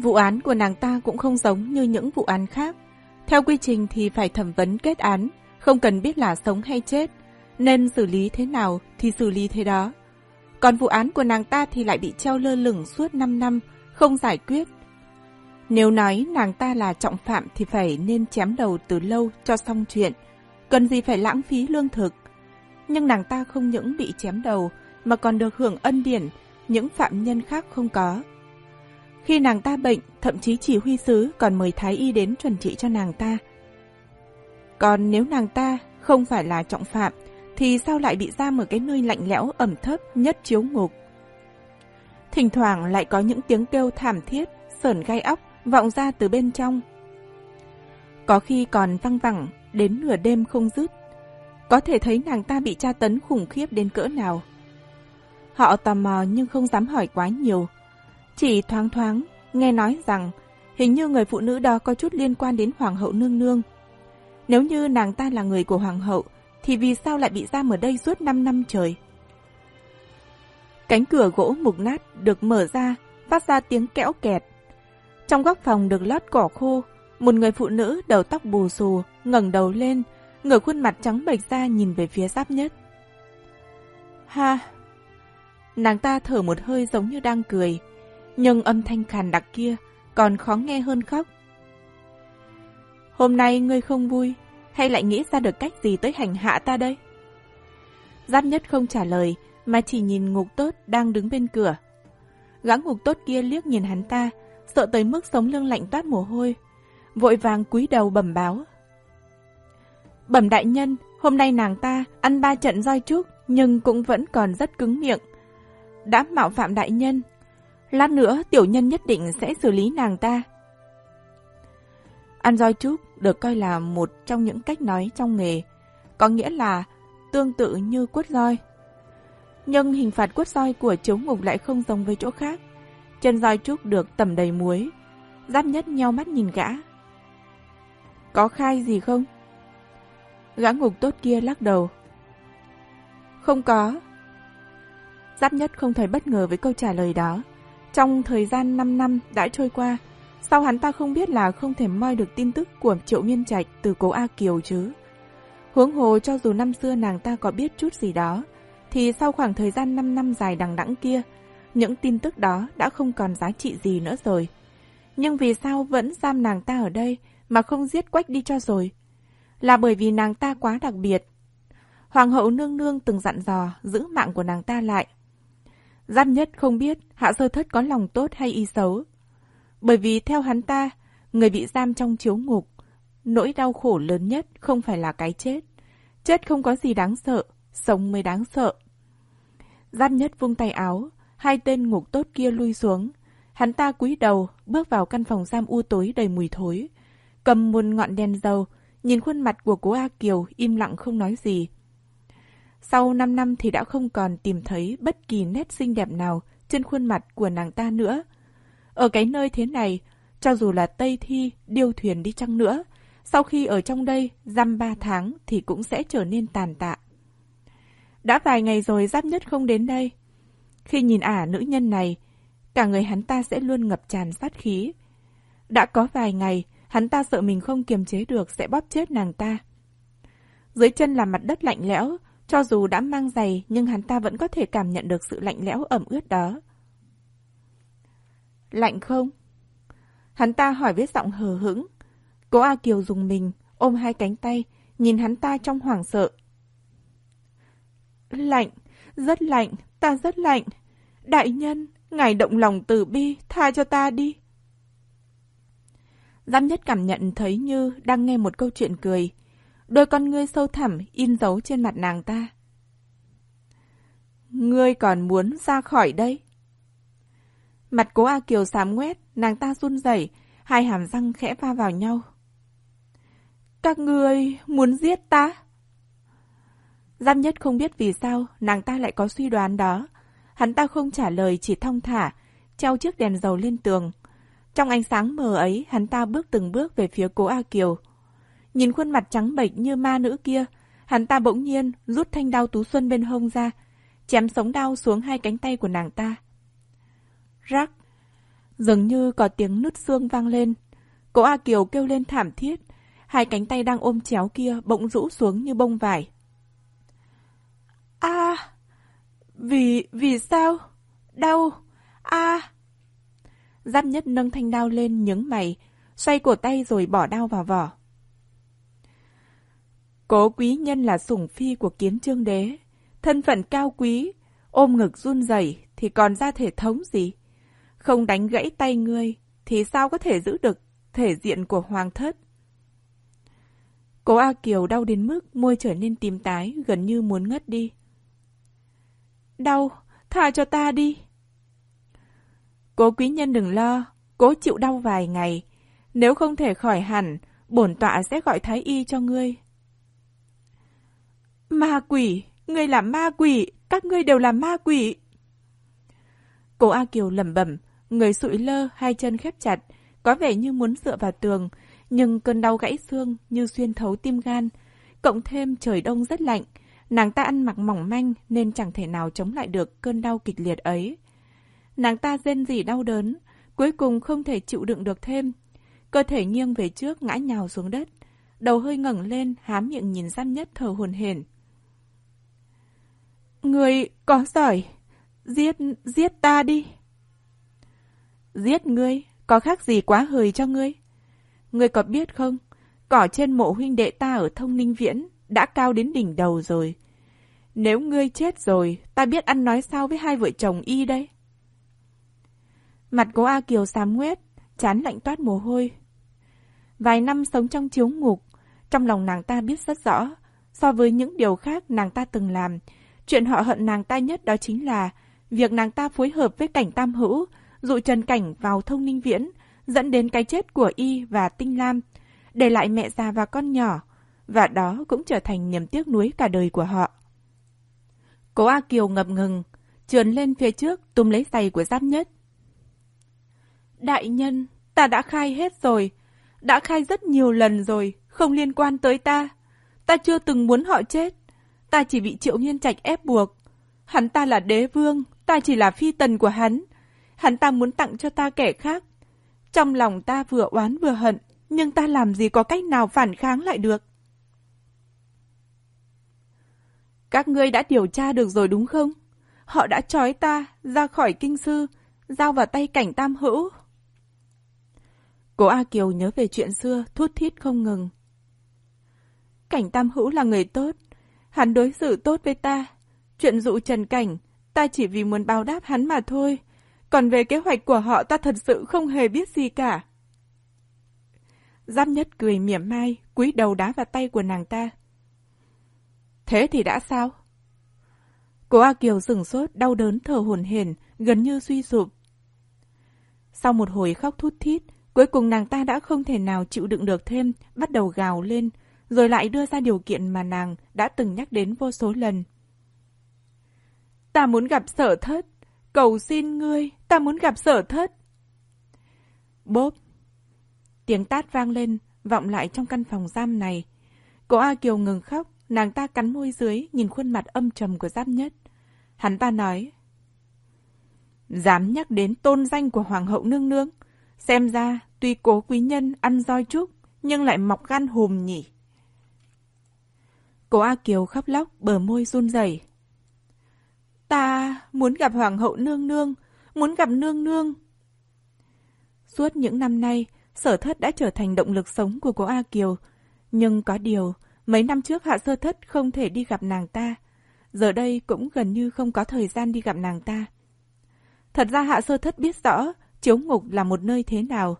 Vụ án của nàng ta cũng không giống như những vụ án khác. Theo quy trình thì phải thẩm vấn kết án, không cần biết là sống hay chết, nên xử lý thế nào thì xử lý thế đó. Còn vụ án của nàng ta thì lại bị treo lơ lửng suốt 5 năm, không giải quyết. Nếu nói nàng ta là trọng phạm thì phải nên chém đầu từ lâu cho xong chuyện, cần gì phải lãng phí lương thực. Nhưng nàng ta không những bị chém đầu mà còn được hưởng ân điển, những phạm nhân khác không có. Khi nàng ta bệnh, thậm chí chỉ huy sứ còn mời thái y đến chuẩn trị cho nàng ta. Còn nếu nàng ta không phải là trọng phạm, thì sao lại bị giam ở cái nơi lạnh lẽo ẩm thấp nhất chiếu ngục? Thỉnh thoảng lại có những tiếng kêu thảm thiết, sởn gai óc vọng ra từ bên trong. Có khi còn văng vẳng đến nửa đêm không dứt. Có thể thấy nàng ta bị tra tấn khủng khiếp đến cỡ nào. Họ tò mò nhưng không dám hỏi quá nhiều. Chỉ thoáng thoáng, nghe nói rằng hình như người phụ nữ đó có chút liên quan đến Hoàng hậu nương nương. Nếu như nàng ta là người của Hoàng hậu, thì vì sao lại bị giam ở đây suốt 5 năm trời? Cánh cửa gỗ mục nát được mở ra, phát ra tiếng kẽo kẹt. Trong góc phòng được lót cỏ khô, một người phụ nữ đầu tóc bù xù, ngẩng đầu lên, ngửa khuôn mặt trắng bệch ra nhìn về phía giáp nhất. Ha! Nàng ta thở một hơi giống như đang cười, nhưng âm thanh khàn đặc kia còn khó nghe hơn khóc. Hôm nay ngươi không vui, hay lại nghĩ ra được cách gì tới hành hạ ta đây? Giáp nhất không trả lời, mà chỉ nhìn ngục tốt đang đứng bên cửa. Gã ngục tốt kia liếc nhìn hắn ta, sợ tới mức sống lưng lạnh toát mồ hôi, vội vàng cúi đầu bẩm báo. Bẩm đại nhân, hôm nay nàng ta ăn ba trận roi trúc nhưng cũng vẫn còn rất cứng miệng. Đã mạo phạm đại nhân. Lát nữa tiểu nhân nhất định sẽ xử lý nàng ta. Ăn roi trúc được coi là một trong những cách nói trong nghề, có nghĩa là tương tự như quất roi. Nhưng hình phạt quất roi của chấu ngục lại không giống với chỗ khác. Chân roi trúc được tẩm đầy muối. Giáp nhất nheo mắt nhìn gã. Có khai gì không? Gã ngục tốt kia lắc đầu. Không có. Giáp nhất không thấy bất ngờ với câu trả lời đó. Trong thời gian 5 năm đã trôi qua, sao hắn ta không biết là không thể moi được tin tức của Triệu Miên Trạch từ cố A Kiều chứ? Huống hồ cho dù năm xưa nàng ta có biết chút gì đó, thì sau khoảng thời gian 5 năm dài đằng đẵng kia, những tin tức đó đã không còn giá trị gì nữa rồi. Nhưng vì sao vẫn giam nàng ta ở đây mà không giết quách đi cho rồi? Là bởi vì nàng ta quá đặc biệt. Hoàng hậu nương nương từng dặn dò giữ mạng của nàng ta lại. Giáp nhất không biết hạ sơ thất có lòng tốt hay y xấu. Bởi vì theo hắn ta, người bị giam trong chiếu ngục, nỗi đau khổ lớn nhất không phải là cái chết. Chết không có gì đáng sợ, sống mới đáng sợ. Giáp nhất vung tay áo, hai tên ngục tốt kia lui xuống. Hắn ta cúi đầu, bước vào căn phòng giam u tối đầy mùi thối. Cầm một ngọn đèn dầu, nhìn khuôn mặt của cố A Kiều im lặng không nói gì. Sau 5 năm thì đã không còn tìm thấy bất kỳ nét xinh đẹp nào trên khuôn mặt của nàng ta nữa. Ở cái nơi thế này, cho dù là Tây Thi, điêu thuyền đi chăng nữa, sau khi ở trong đây dăm ba tháng thì cũng sẽ trở nên tàn tạ. Đã vài ngày rồi giáp nhất không đến đây. Khi nhìn ả nữ nhân này, cả người hắn ta sẽ luôn ngập tràn sát khí. Đã có vài ngày, hắn ta sợ mình không kiềm chế được sẽ bóp chết nàng ta. Dưới chân là mặt đất lạnh lẽo, cho dù đã mang giày nhưng hắn ta vẫn có thể cảm nhận được sự lạnh lẽo ẩm ướt đó. Lạnh không? Hắn ta hỏi với giọng hờ hững. Cố A Kiều dùng mình, ôm hai cánh tay, nhìn hắn ta trong hoảng sợ. Lạnh, rất lạnh, ta rất lạnh. Đại nhân, ngài động lòng từ bi, tha cho ta đi. Giám nhất cảm nhận thấy như đang nghe một câu chuyện cười. Đôi con ngươi sâu thẳm in dấu trên mặt nàng ta. Ngươi còn muốn ra khỏi đây? Mặt cố A Kiều xám ngoét, nàng ta run rẩy, hai hàm răng khẽ va vào nhau. Các ngươi muốn giết ta? Giam nhất không biết vì sao nàng ta lại có suy đoán đó. Hắn ta không trả lời chỉ thong thả, treo chiếc đèn dầu lên tường. Trong ánh sáng mờ ấy, hắn ta bước từng bước về phía cố A Kiều. Nhìn khuôn mặt trắng bệch như ma nữ kia, hắn ta bỗng nhiên rút thanh đao tú xuân bên hông ra, chém sống đao xuống hai cánh tay của nàng ta. Rắc! Dường như có tiếng nứt xương vang lên. Cô A Kiều kêu lên thảm thiết. Hai cánh tay đang ôm chéo kia bỗng rũ xuống như bông vải. A, vì, vì sao? Đau, a. Giáp nhất nâng thanh đao lên nhướng mày, xoay cổ tay rồi bỏ đao vào vỏ. Cố quý nhân là sủng phi của kiến trương đế, thân phận cao quý, ôm ngực run rẩy thì còn ra thể thống gì? Không đánh gãy tay ngươi thì sao có thể giữ được thể diện của hoàng thất? Cố A Kiều đau đến mức môi trở nên tím tái, gần như muốn ngất đi. Đau, tha cho ta đi. Cố quý nhân đừng lo, cố chịu đau vài ngày. Nếu không thể khỏi hẳn, bổn tọa sẽ gọi thái y cho ngươi. Ma quỷ, ngươi là ma quỷ, các ngươi đều là ma quỷ. cô A Kiều lẩm bẩm, người sụi lơ, hai chân khép chặt, có vẻ như muốn dựa vào tường, nhưng cơn đau gãy xương như xuyên thấu tim gan. Cộng thêm trời đông rất lạnh, nàng ta ăn mặc mỏng manh nên chẳng thể nào chống lại được cơn đau kịch liệt ấy. Nàng ta rên rỉ đau đớn, cuối cùng không thể chịu đựng được thêm. Cơ thể nghiêng về trước ngã nhào xuống đất, đầu hơi ngẩng lên, há miệng nhìn gian nhất thở hồn hển. Người có giỏi, giết, giết ta đi. Giết ngươi, có khác gì quá hời cho ngươi? Ngươi có biết không, cỏ trên mộ huynh đệ ta ở thông ninh viễn đã cao đến đỉnh đầu rồi. Nếu ngươi chết rồi, ta biết ăn nói sao với hai vợ chồng y đây. Mặt cố A Kiều xám nguyết chán lạnh toát mồ hôi. Vài năm sống trong chiếu ngục, trong lòng nàng ta biết rất rõ, so với những điều khác nàng ta từng làm, chuyện họ hận nàng ta nhất đó chính là việc nàng ta phối hợp với cảnh tam hữu, dụ Trần Cảnh vào thông ninh viễn, dẫn đến cái chết của Y và Tinh Lam, để lại mẹ già và con nhỏ, và đó cũng trở thành niềm tiếc nuối cả đời của họ. Cố A Kiều ngập ngừng, trườn lên phía trước túm lấy giày của giáp nhất. Đại nhân, ta đã khai hết rồi, đã khai rất nhiều lần rồi, không liên quan tới ta. Ta chưa từng muốn họ chết, ta chỉ bị triệu nhiên trạch ép buộc. Hắn ta là đế vương, ta chỉ là phi tần của hắn. Hắn ta muốn tặng cho ta kẻ khác, trong lòng ta vừa oán vừa hận, nhưng ta làm gì có cách nào phản kháng lại được. Các ngươi đã điều tra được rồi đúng không? Họ đã trói ta ra khỏi kinh sư, giao vào tay cảnh tam hữu. Cô A Kiều nhớ về chuyện xưa, thút thít không ngừng. Cảnh tam hữu là người tốt, hắn đối xử tốt với ta. Chuyện dụ trần cảnh, ta chỉ vì muốn báo đáp hắn mà thôi. Còn về kế hoạch của họ ta thật sự không hề biết gì cả. Giáp nhất cười mỉa mai, cúi đầu đá vào tay của nàng ta. Thế thì đã sao? Cô A Kiều sừng sốt, đau đớn thở hổn hển, gần như suy sụp. Sau một hồi khóc thút thít, cuối cùng nàng ta đã không thể nào chịu đựng được thêm, bắt đầu gào lên, rồi lại đưa ra điều kiện mà nàng đã từng nhắc đến vô số lần. Ta muốn gặp sở thất, Cầu xin ngươi, ta muốn gặp sở thất. Bốp. Tiếng tát vang lên, vọng lại trong căn phòng giam này. Cô A Kiều ngừng khóc, nàng ta cắn môi dưới, nhìn khuôn mặt âm trầm của giáp nhất. Hắn ta nói. Dám nhắc đến tôn danh của Hoàng hậu nương nương. Xem ra, tuy cố quý nhân ăn roi trúc, nhưng lại mọc gan hùm nhỉ. Cô A Kiều khóc lóc, bờ môi run rẩy. Ta muốn gặp Hoàng hậu nương nương, muốn gặp nương nương. Suốt những năm nay, sở thất đã trở thành động lực sống của cô A Kiều. Nhưng có điều, mấy năm trước hạ sơ thất không thể đi gặp nàng ta. Giờ đây cũng gần như không có thời gian đi gặp nàng ta. Thật ra hạ sơ thất biết rõ chiếu ngục là một nơi thế nào.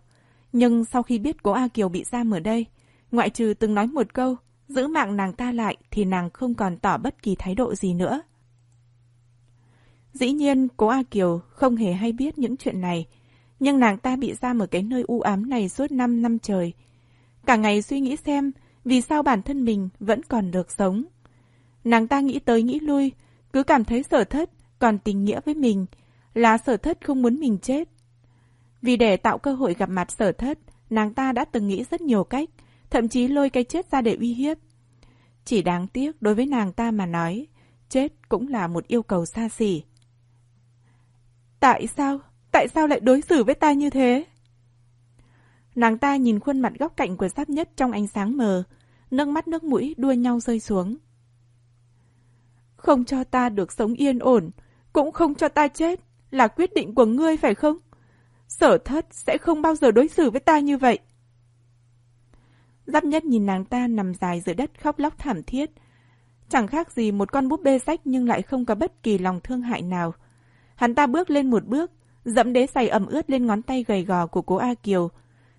Nhưng sau khi biết cô A Kiều bị giam ở đây, ngoại trừ từng nói một câu, giữ mạng nàng ta lại thì nàng không còn tỏ bất kỳ thái độ gì nữa. Dĩ nhiên, cố A Kiều không hề hay biết những chuyện này, nhưng nàng ta bị giam ở cái nơi u ám này suốt 5 năm trời. Cả ngày suy nghĩ xem vì sao bản thân mình vẫn còn được sống. Nàng ta nghĩ tới nghĩ lui, cứ cảm thấy sở thất còn tình nghĩa với mình, là sở thất không muốn mình chết. Vì để tạo cơ hội gặp mặt sở thất, nàng ta đã từng nghĩ rất nhiều cách, thậm chí lôi cái chết ra để uy hiếp. Chỉ đáng tiếc đối với nàng ta mà nói, chết cũng là một yêu cầu xa xỉ. Tại sao? tại sao lại đối xử với ta như thế? Nàng ta nhìn khuôn mặt góc cạnh của giáp nhất trong ánh sáng mờ, nước mắt nước mũi đua nhau rơi xuống. Không cho ta được sống yên ổn, cũng không cho ta chết, là quyết định của ngươi phải không? Sở thất sẽ không bao giờ đối xử với ta như vậy. Giáp nhất nhìn nàng ta nằm dài dưới đất khóc lóc thảm thiết. Chẳng khác gì một con búp bê sách nhưng lại không có bất kỳ lòng thương hại nào. Hắn ta bước lên một bước, dẫm đế giày ẩm ướt lên ngón tay gầy gò của cố A Kiều.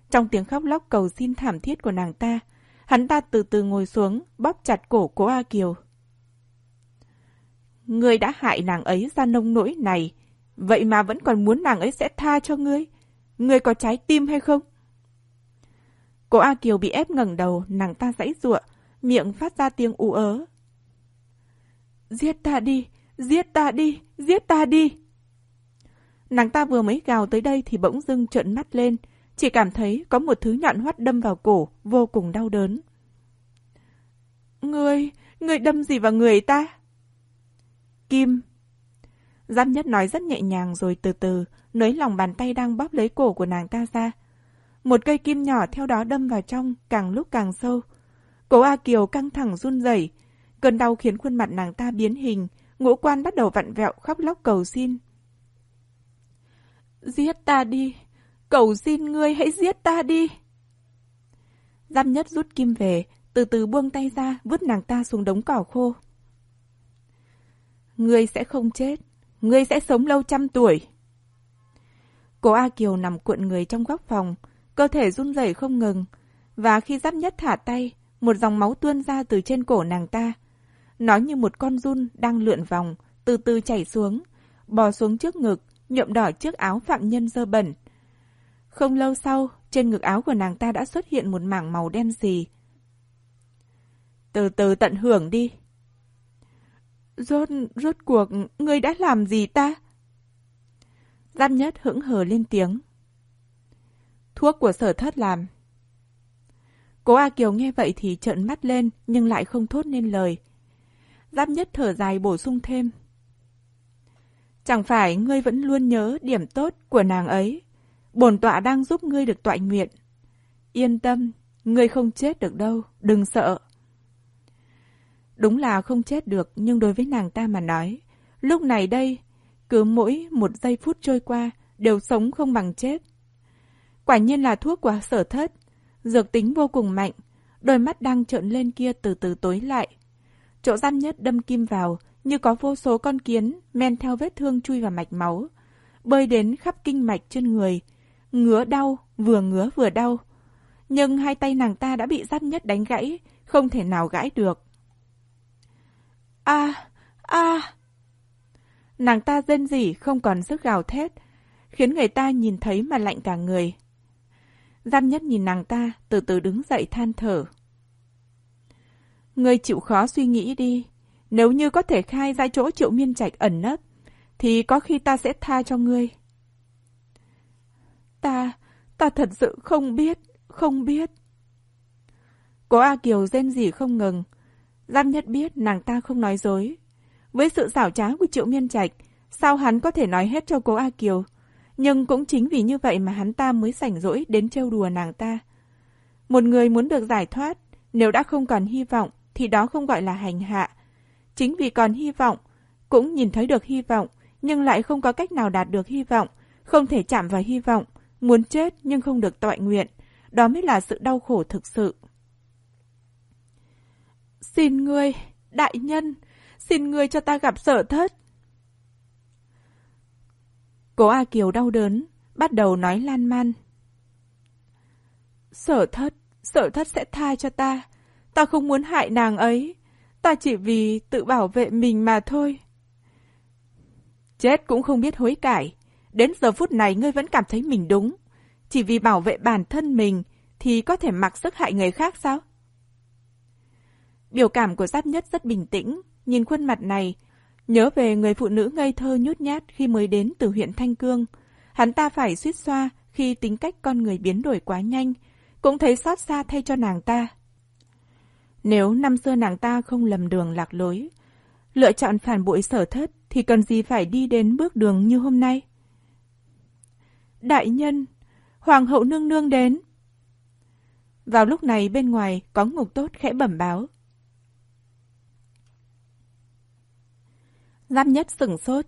Trong tiếng khóc lóc cầu xin thảm thiết của nàng ta, hắn ta từ từ ngồi xuống, bóp chặt cổ cố A Kiều. Ngươi đã hại nàng ấy ra nông nỗi này, vậy mà vẫn còn muốn nàng ấy sẽ tha cho ngươi. Ngươi có trái tim hay không? Cô A Kiều bị ép ngẩng đầu, nàng ta dãy giụa, miệng phát ra tiếng ú ớ. Giết ta đi, giết ta đi, giết ta đi. Nàng ta vừa mới gào tới đây thì bỗng dưng trợn mắt lên, chỉ cảm thấy có một thứ nhọn hoắt đâm vào cổ, vô cùng đau đớn. Ngươi, ngươi đâm gì vào người ta? Kim. Giám nhất nói rất nhẹ nhàng rồi từ từ, nới lòng bàn tay đang bóp lấy cổ của nàng ta ra. Một cây kim nhỏ theo đó đâm vào trong, càng lúc càng sâu. Cố A Kiều căng thẳng run rẩy, cơn đau khiến khuôn mặt nàng ta biến hình, ngũ quan bắt đầu vặn vẹo khóc lóc cầu xin. Giết ta đi, cầu xin ngươi hãy giết ta đi. Giam nhất rút kim về, từ từ buông tay ra, vứt nàng ta xuống đống cỏ khô. Ngươi sẽ không chết, ngươi sẽ sống lâu trăm tuổi. Cô A Kiều nằm cuộn người trong góc phòng, cơ thể run rẩy không ngừng, và khi giáp nhất thả tay, một dòng máu tuôn ra từ trên cổ nàng ta. Nó như một con run đang lượn vòng, từ từ chảy xuống, bò xuống trước ngực, nhuộm đỏ chiếc áo phạm nhân dơ bẩn. Không lâu sau, trên ngực áo của nàng ta đã xuất hiện một mảng màu đen xì. Từ từ tận hưởng đi. Rốt, rốt cuộc, ngươi đã làm gì ta? Giáp nhất hững hờ lên tiếng. Thuốc của sở thất làm. Cố A Kiều nghe vậy thì trợn mắt lên nhưng lại không thốt nên lời. Giáp nhất thở dài bổ sung thêm. Chẳng phải ngươi vẫn luôn nhớ điểm tốt của nàng ấy. Bổn tọa đang giúp ngươi được tọa nguyện. Yên tâm, ngươi không chết được đâu, đừng sợ. Đúng là không chết được, nhưng đối với nàng ta mà nói, lúc này đây, cứ mỗi một giây phút trôi qua, đều sống không bằng chết. Quả nhiên là thuốc của sở thất, dược tính vô cùng mạnh, đôi mắt đang trợn lên kia từ từ tối lại. Chỗ gian nhất đâm kim vào, như có vô số con kiến men theo vết thương chui vào mạch máu, bơi đến khắp kinh mạch trên người, ngứa đau, vừa ngứa vừa đau. Nhưng hai tay nàng ta đã bị giáp nhất đánh gãy, không thể nào gãi được. A, a. Nàng ta rên rỉ không còn sức gào thét, khiến người ta nhìn thấy mà lạnh cả người. Gian nhất nhìn nàng ta, từ từ đứng dậy than thở. Ngươi chịu khó suy nghĩ đi, nếu như có thể khai ra chỗ triệu miên trạch ẩn nấp, thì có khi ta sẽ tha cho ngươi. Ta, ta thật sự không biết, không biết. Cố A Kiều rên rỉ không ngừng. Giam nhất biết nàng ta không nói dối. Với sự xảo trá của triệu miên trạch, sao hắn có thể nói hết cho cố A Kiều? Nhưng cũng chính vì như vậy mà hắn ta mới sảnh rỗi đến trêu đùa nàng ta. Một người muốn được giải thoát, nếu đã không còn hy vọng, thì đó không gọi là hành hạ, Chính vì còn hy vọng, cũng nhìn thấy được hy vọng, nhưng lại không có cách nào đạt được hy vọng, không thể chạm vào hy vọng, muốn chết nhưng không được tọa nguyện, đó mới là sự đau khổ thực sự. Xin ngươi, đại nhân, xin ngươi cho ta gặp sở thất. Cố A Kiều đau đớn, bắt đầu nói lan man. Sở thất, sở thất sẽ tha cho ta. Ta không muốn hại nàng ấy. Ta chỉ vì tự bảo vệ mình mà thôi. Chết cũng không biết hối cải. Đến giờ phút này ngươi vẫn cảm thấy mình đúng. Chỉ vì bảo vệ bản thân mình thì có thể mặc sức hại người khác sao? Biểu cảm của giáp nhất rất bình tĩnh, nhìn khuôn mặt này, nhớ về người phụ nữ ngây thơ nhút nhát khi mới đến từ huyện Thanh Cương. Hắn ta phải suýt xoa khi tính cách con người biến đổi quá nhanh, cũng thấy xót xa thay cho nàng ta. Nếu năm xưa nàng ta không lầm đường lạc lối, lựa chọn phản bội sở thất thì cần gì phải đi đến bước đường như hôm nay? Đại nhân, Hoàng hậu nương nương đến. Vào lúc này bên ngoài có ngục tốt khẽ bẩm báo. Giáp nhất sửng sốt.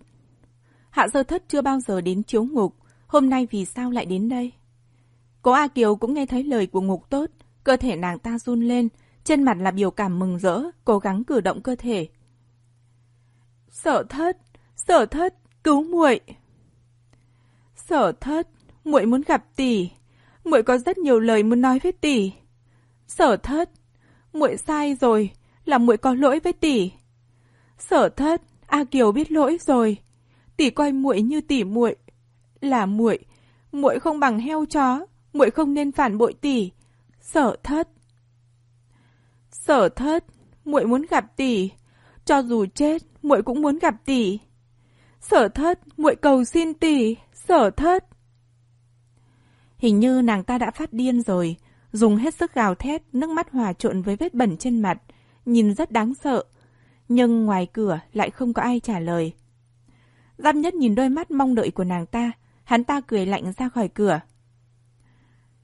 Hạ sơ thất chưa bao giờ đến chiếu ngục, hôm nay vì sao lại đến đây? Cố A Kiều cũng nghe thấy lời của ngục tốt, cơ thể nàng ta run lên, trên mặt là biểu cảm mừng rỡ, cố gắng cử động cơ thể. Sở thất, sở thất, cứu muội. Sở thất, muội muốn gặp tỷ, muội có rất nhiều lời muốn nói với tỷ. Sở thất, muội sai rồi, là muội có lỗi với tỷ. Sở thất, A Kiều biết lỗi rồi, tỷ coi muội như tỷ muội, là muội, muội không bằng heo chó, muội không nên phản bội tỷ. Sở thất. Sở thất, muội muốn gặp tỷ, cho dù chết, muội cũng muốn gặp tỷ. Sở thất, muội cầu xin tỷ, sở thất. Hình như nàng ta đã phát điên rồi, dùng hết sức gào thét, nước mắt hòa trộn với vết bẩn trên mặt, nhìn rất đáng sợ. Nhưng ngoài cửa lại không có ai trả lời. Giam nhất nhìn đôi mắt mong đợi của nàng ta, hắn ta cười lạnh ra khỏi cửa.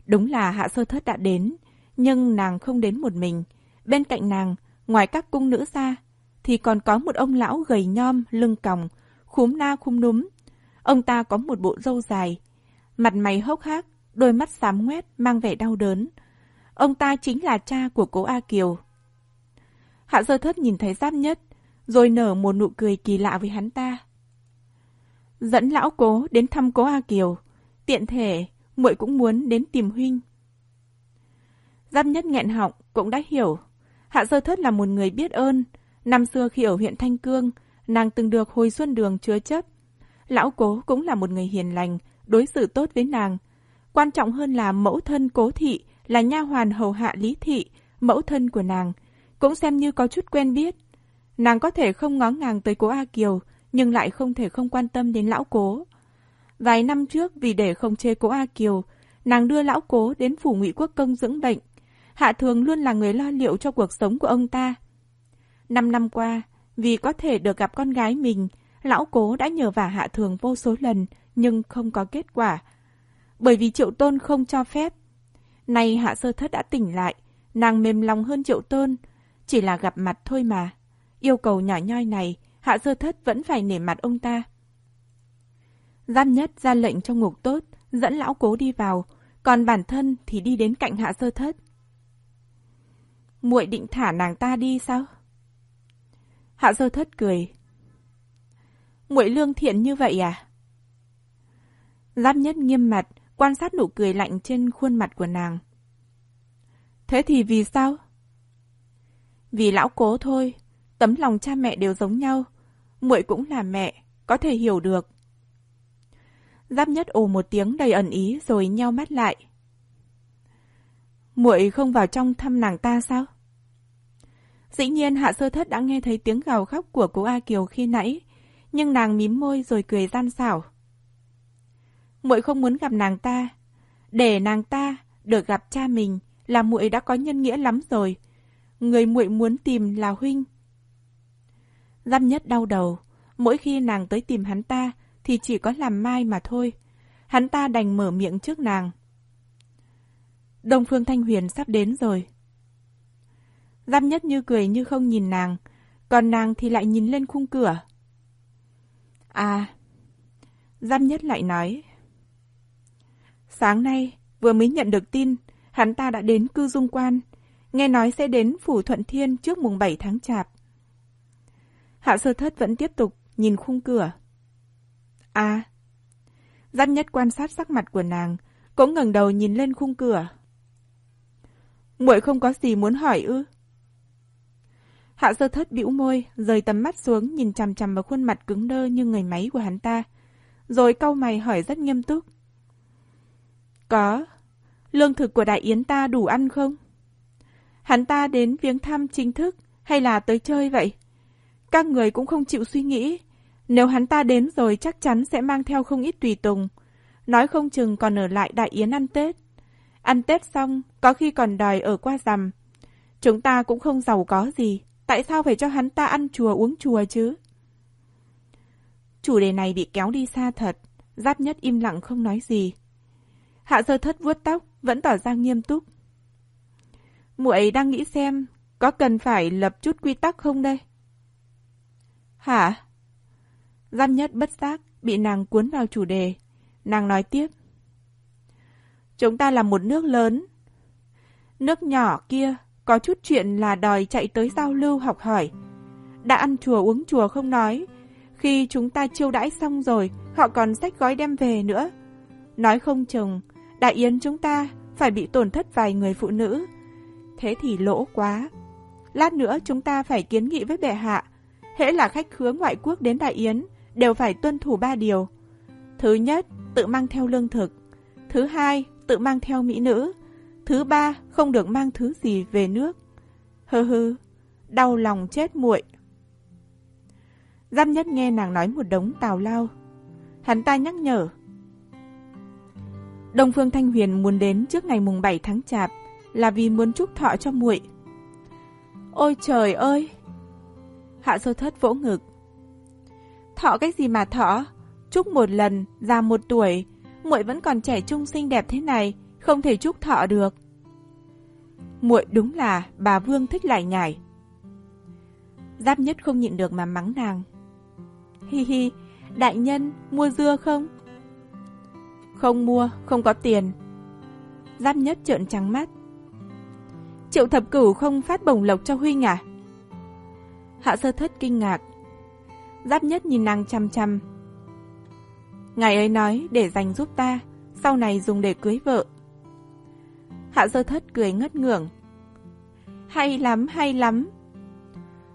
Đúng là hạ sơ thất đã đến, nhưng nàng không đến một mình. Bên cạnh nàng, ngoài các cung nữ ra, thì còn có một ông lão gầy nhom, lưng còng, khúm na khúm núm. Ông ta có một bộ râu dài, mặt mày hốc hác, đôi mắt xám ngoét, mang vẻ đau đớn. Ông ta chính là cha của cố A Kiều. Hạ sơ thất nhìn thấy giáp nhất, rồi nở một nụ cười kỳ lạ với hắn ta. Dẫn lão cố đến thăm cố A Kiều, tiện thể muội cũng muốn đến tìm huynh. Giáp nhất nghẹn họng cũng đã hiểu. Hạ sơ thất là một người biết ơn. Năm xưa khi ở huyện Thanh Cương, nàng từng được hồi xuân đường chứa chấp. Lão cố cũng là một người hiền lành, đối xử tốt với nàng. Quan trọng hơn là mẫu thân cố thị, là nha hoàn hầu hạ lý thị, mẫu thân của nàng, cũng xem như có chút quen biết. Nàng có thể không ngó ngàng tới cố A Kiều, nhưng lại không thể không quan tâm đến lão cố. Vài năm trước vì để không chê cố A Kiều, nàng đưa lão cố đến phủ ngụy quốc công dưỡng bệnh. Hạ Thường luôn là người lo liệu cho cuộc sống của ông ta. Năm năm qua, vì có thể được gặp con gái mình, lão cố đã nhờ vả Hạ Thường vô số lần, nhưng không có kết quả. Bởi vì Triệu Tôn không cho phép. Nay Hạ Sơ Thất đã tỉnh lại, nàng mềm lòng hơn Triệu Tôn. Chỉ là gặp mặt thôi mà. Yêu cầu nhỏ nhoi này, Hạ Sơ Thất vẫn phải nể mặt ông ta. Giam nhất ra lệnh cho ngục tốt, dẫn lão cố đi vào, còn bản thân thì đi đến cạnh hạ sơ thất. muội định thả nàng ta đi sao? Hạ sơ thất cười. muội lương thiện như vậy à? Giáp nhất nghiêm mặt, quan sát nụ cười lạnh trên khuôn mặt của nàng. Thế thì vì sao? Vì lão cố thôi, tấm lòng cha mẹ đều giống nhau. muội cũng là mẹ, có thể hiểu được. Giáp nhất ồ một tiếng đầy ẩn ý rồi nheo mắt lại. muội không vào trong thăm nàng ta sao? Dĩ nhiên Hạ Sơ Thất đã nghe thấy tiếng gào khóc của cô A Kiều khi nãy, nhưng nàng mím môi rồi cười gian xảo. Muội không muốn gặp nàng ta, để nàng ta được gặp cha mình là muội đã có nhân nghĩa lắm rồi. Người muội muốn tìm là huynh. Giáp nhất đau đầu, mỗi khi nàng tới tìm hắn ta thì chỉ có làm mai mà thôi. Hắn ta đành mở miệng trước nàng. Đông Phương Thanh Huyền sắp đến rồi. Giam nhất như cười như không nhìn nàng, còn nàng thì lại nhìn lên khung cửa. À, Giam nhất lại nói. Sáng nay, vừa mới nhận được tin, hắn ta đã đến cư dung quan, nghe nói sẽ đến Phủ Thuận Thiên trước mùng 7 tháng Chạp. Hạ sơ thất vẫn tiếp tục nhìn khung cửa. À. Giáp nhất quan sát sắc mặt của nàng, cũng ngẩng đầu nhìn lên khung cửa. Muội không có gì muốn hỏi ư? Hạ sơ thất bĩu môi, rời tầm mắt xuống nhìn chằm chằm vào khuôn mặt cứng đơ như người máy của hắn ta. Rồi câu mày hỏi rất nghiêm túc. Có. Lương thực của đại yến ta đủ ăn không? Hắn ta đến viếng thăm chính thức hay là tới chơi vậy? Các người cũng không chịu suy nghĩ, nếu hắn ta đến rồi chắc chắn sẽ mang theo không ít tùy tùng. Nói không chừng còn ở lại đại yến ăn Tết. Ăn Tết xong, có khi còn đòi ở qua rằm. Chúng ta cũng không giàu có gì. Tại sao phải cho hắn ta ăn chùa uống chùa chứ? Chủ đề này bị kéo đi xa thật. Giáp nhất im lặng không nói gì. Hạ sơ thất vuốt tóc, vẫn tỏ ra nghiêm túc muội đang nghĩ xem, có cần phải lập chút quy tắc không đây? Hả? Giam nhất bất giác, bị nàng cuốn vào chủ đề. Nàng nói tiếp. Chúng ta là một nước lớn. Nước nhỏ kia có chút chuyện là đòi chạy tới giao lưu học hỏi. Đã ăn chùa uống chùa không nói. Khi chúng ta chiêu đãi xong rồi, họ còn xách gói đem về nữa. Nói không chừng, đại yến chúng ta phải bị tổn thất vài người phụ nữ. Thế thì lỗ quá. Lát nữa chúng ta phải kiến nghị với bệ hạ. Hễ là khách khứa ngoại quốc đến đại yến, đều phải tuân thủ ba điều. Thứ nhất, tự mang theo lương thực. Thứ hai, tự mang theo mỹ nữ. Thứ ba, không được mang thứ gì về nước. Hơ hơ, đau lòng chết muội. Giam nhất nghe nàng nói một đống tào lao. Hắn ta nhắc nhở. Đông Phương Thanh Huyền muốn đến trước ngày mùng 7 tháng Chạp là vì muốn chúc thọ cho muội. Ôi trời ơi! Hạ sơ thất vỗ ngực. Thọ cái gì mà thọ? Chúc một lần, già một tuổi, muội vẫn còn trẻ trung xinh đẹp thế này, không thể chúc thọ được. Muội đúng là bà Vương thích lại nhảy. Giáp nhất không nhịn được mà mắng nàng. Hi hi, đại nhân, mua dưa không? Không mua, không có tiền. Giáp nhất trợn trắng mắt. Triệu thập cửu không phát bổng lộc cho huynh à? Hạ sơ thất kinh ngạc. Giáp nhất nhìn nàng chăm chăm. Ngài ấy nói để dành giúp ta, sau này dùng để cưới vợ. Hạ sơ thất cười ngất ngưởng. Hay lắm, hay lắm.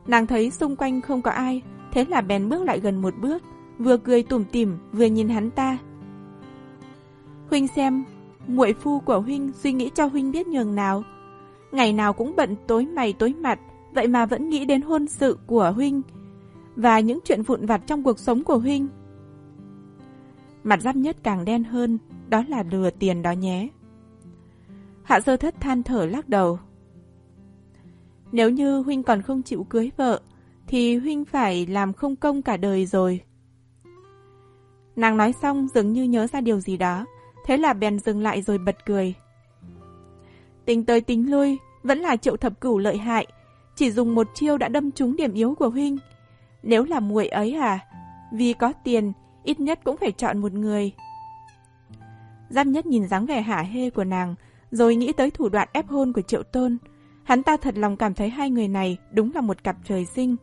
Nàng thấy xung quanh không có ai, thế là bèn bước lại gần một bước, vừa cười tủm tỉm vừa nhìn hắn ta. Huynh xem, muội phu của huynh suy nghĩ cho huynh biết nhường nào. Ngày nào cũng bận tối mày tối mặt, vậy mà vẫn nghĩ đến hôn sự của huynh và những chuyện vụn vặt trong cuộc sống của huynh. Mặt giáp nhất càng đen hơn, đó là lừa tiền đó nhé. Hạ sơ thất than thở lắc đầu. Nếu như huynh còn không chịu cưới vợ, thì huynh phải làm không công cả đời rồi. Nàng nói xong dường như nhớ ra điều gì đó, thế là bèn dừng lại rồi bật cười. Tính tới tính lui, vẫn là triệu thập cửu lợi hại, chỉ dùng một chiêu đã đâm trúng điểm yếu của huynh. Nếu là muội ấy à, vì có tiền, ít nhất cũng phải chọn một người. Giáp nhất nhìn dáng vẻ hả hê của nàng, rồi nghĩ tới thủ đoạn ép hôn của triệu tôn. Hắn ta thật lòng cảm thấy hai người này đúng là một cặp trời sinh.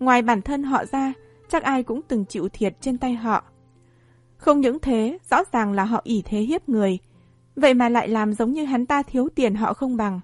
Ngoài bản thân họ ra, chắc ai cũng từng chịu thiệt trên tay họ. Không những thế, rõ ràng là họ ỷ thế hiếp người. Vậy mà lại làm giống như hắn ta thiếu tiền họ không bằng.